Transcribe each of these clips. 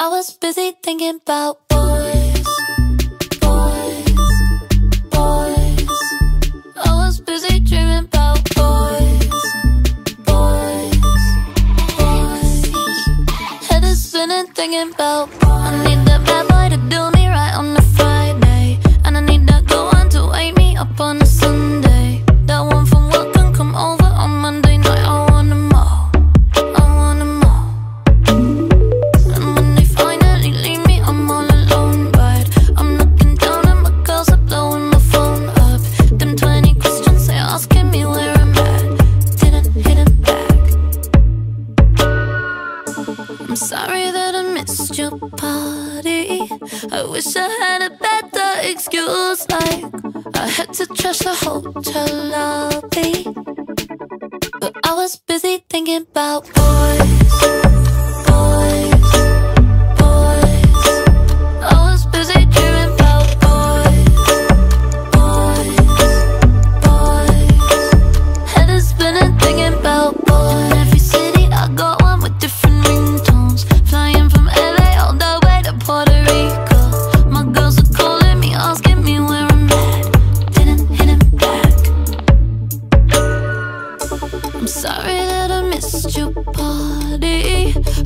I was busy thinking about boys, boys, boys. I was busy dreaming about boys, boys, boys. Head is spinning thinking about boys. I need that bad boy to do I'm sorry that I missed your party. I wish I had a better excuse. Like, I had to trash the hotel lobby. But I was busy thinking about boys.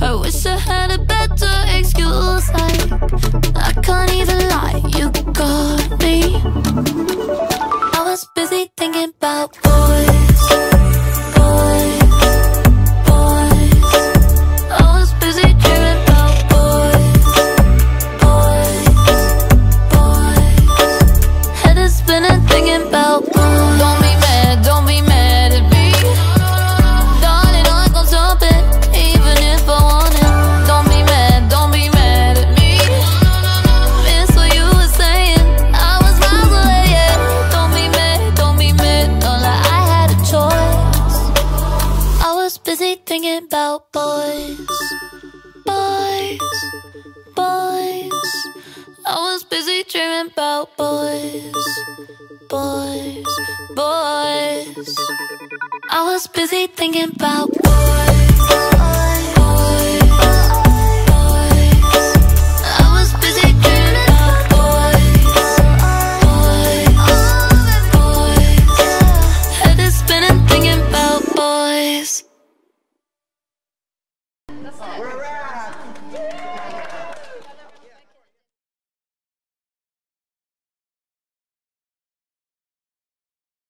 I wish I had a better excuse. I thinking about boys, boys, boys. I was busy dreaming about boys, boys, boys. I was busy thinking about boys. Whereas